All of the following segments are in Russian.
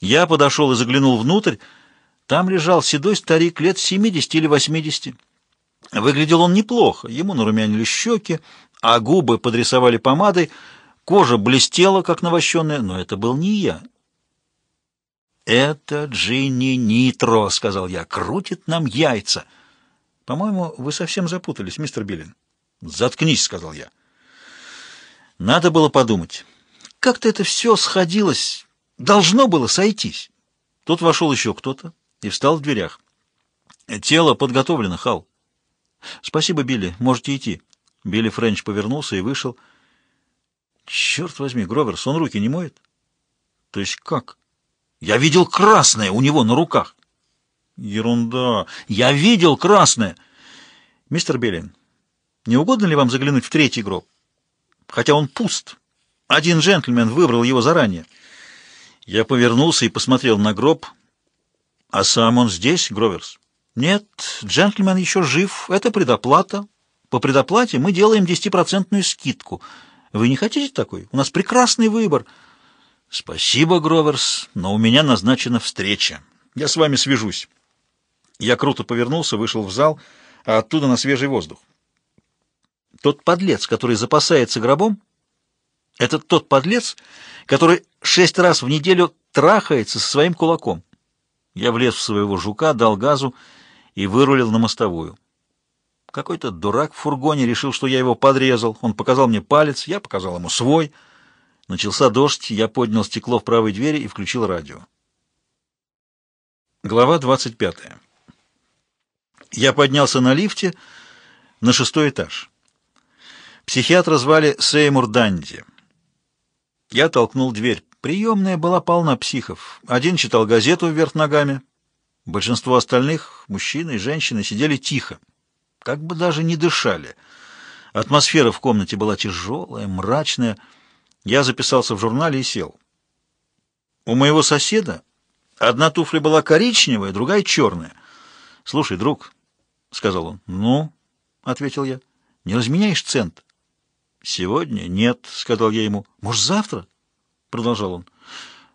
Я подошел и заглянул внутрь. Там лежал седой старик лет 70 или 80. Выглядел он неплохо. Ему нарумянили щеки, а губы подрисовали помадой. Кожа блестела, как навощенная, но это был не я. «Это Джинни Нитро», — сказал я, — «крутит нам яйца». «По-моему, вы совсем запутались, мистер Биллин». «Заткнись», — сказал я. Надо было подумать. Как-то это все сходилось, должно было сойтись. Тут вошел еще кто-то и встал в дверях. «Тело подготовлено, Хал». «Спасибо, Билли, можете идти». Билли Френч повернулся и вышел. «Черт возьми, Гроверс, он руки не моет?» «То есть как?» Я видел красное у него на руках. Ерунда. Я видел красное. Мистер Беллин, не угодно ли вам заглянуть в третий гроб? Хотя он пуст. Один джентльмен выбрал его заранее. Я повернулся и посмотрел на гроб. А сам он здесь, Гроверс? Нет, джентльмен еще жив. Это предоплата. По предоплате мы делаем десятипроцентную скидку. Вы не хотите такой? У нас прекрасный выбор — «Спасибо, Гроверс, но у меня назначена встреча. Я с вами свяжусь». Я круто повернулся, вышел в зал, а оттуда на свежий воздух. Тот подлец, который запасается гробом, это тот подлец, который шесть раз в неделю трахается со своим кулаком. Я влез в своего жука, дал газу и вырулил на мостовую. Какой-то дурак в фургоне решил, что я его подрезал. Он показал мне палец, я показал ему свой — Начался дождь, я поднял стекло в правой двери и включил радио. Глава 25. Я поднялся на лифте на шестой этаж. Психиатра звали Сеймур Данди. Я толкнул дверь. Приемная была полна психов. Один читал газету вверх ногами. Большинство остальных, мужчины и женщины, сидели тихо, как бы даже не дышали. Атмосфера в комнате была тяжелая, мрачная, я записался в журнале и сел. У моего соседа одна туфля была коричневая, другая черная. «Слушай, друг», — сказал он. «Ну?» — ответил я. «Не разменяешь цент?» «Сегодня нет», — сказал я ему. «Может, завтра?» — продолжал он.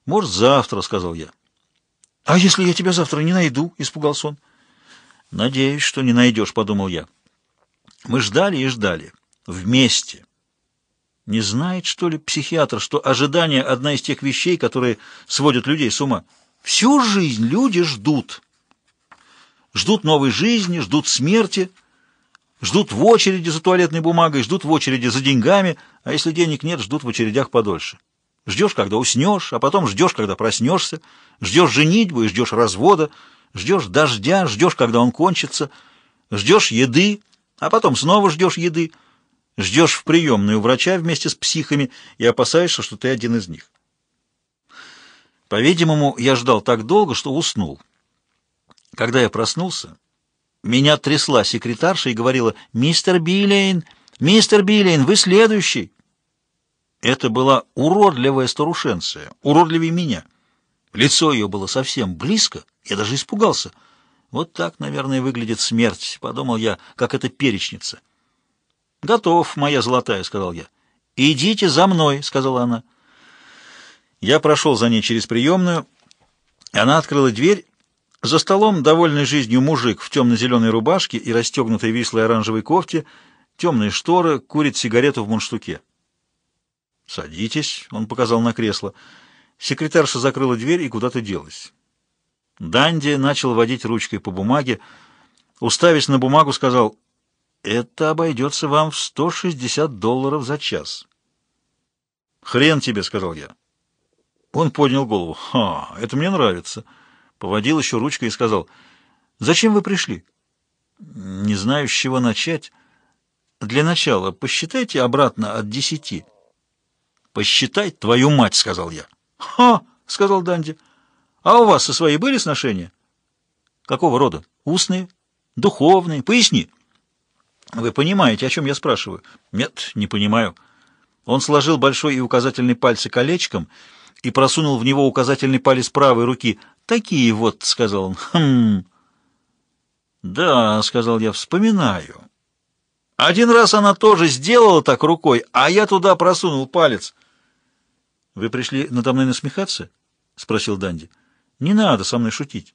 «Может, завтра», — сказал я. «А если я тебя завтра не найду?» — испугался он. «Надеюсь, что не найдешь», — подумал я. Мы ждали и ждали. Вместе. Не знает, что ли, психиатр, что ожидание — одна из тех вещей, которые сводят людей с ума? Всю жизнь люди ждут. Ждут новой жизни, ждут смерти, ждут в очереди за туалетной бумагой, ждут в очереди за деньгами, а если денег нет, ждут в очередях подольше. Ждешь, когда уснешь, а потом ждешь, когда проснешься, ждешь женитьбу и ждешь развода, ждешь дождя, ждешь, когда он кончится, ждешь еды, а потом снова ждешь еды, Ждешь в приемную врача вместе с психами и опасаешься, что ты один из них. По-видимому, я ждал так долго, что уснул. Когда я проснулся, меня трясла секретарша и говорила «Мистер Биллейн, мистер Биллейн, вы следующий!» Это была уродливая старушенция, уродливее меня. Лицо ее было совсем близко, я даже испугался. Вот так, наверное, выглядит смерть, подумал я, как эта перечница. «Готов, моя золотая», — сказал я. «Идите за мной», — сказала она. Я прошел за ней через приемную. Она открыла дверь. За столом довольный жизнью мужик в темно-зеленой рубашке и расстегнутой вислой оранжевой кофте, темные шторы, курит сигарету в мундштуке. «Садитесь», — он показал на кресло. Секретарша закрыла дверь и куда-то делась. Данди начал водить ручкой по бумаге. Уставясь на бумагу, сказал это обойдется вам в 160 долларов за час. «Хрен тебе», — сказал я. Он поднял голову. «Ха, это мне нравится». Поводил еще ручкой и сказал, «Зачем вы пришли?» «Не знаю, с чего начать. Для начала посчитайте обратно от десяти». «Посчитай твою мать», — сказал я. «Ха!» — сказал Данди. «А у вас со своей были сношения?» «Какого рода? Устные? Духовные? Поясни». Вы понимаете, о чем я спрашиваю? Нет, не понимаю. Он сложил большой и указательный пальцы колечком и просунул в него указательный палец правой руки. «Такие вот», — сказал он. «Хм...» «Да», — сказал я, — «вспоминаю». Один раз она тоже сделала так рукой, а я туда просунул палец. «Вы пришли надо мной насмехаться?» спросил Данди. «Не надо со мной шутить.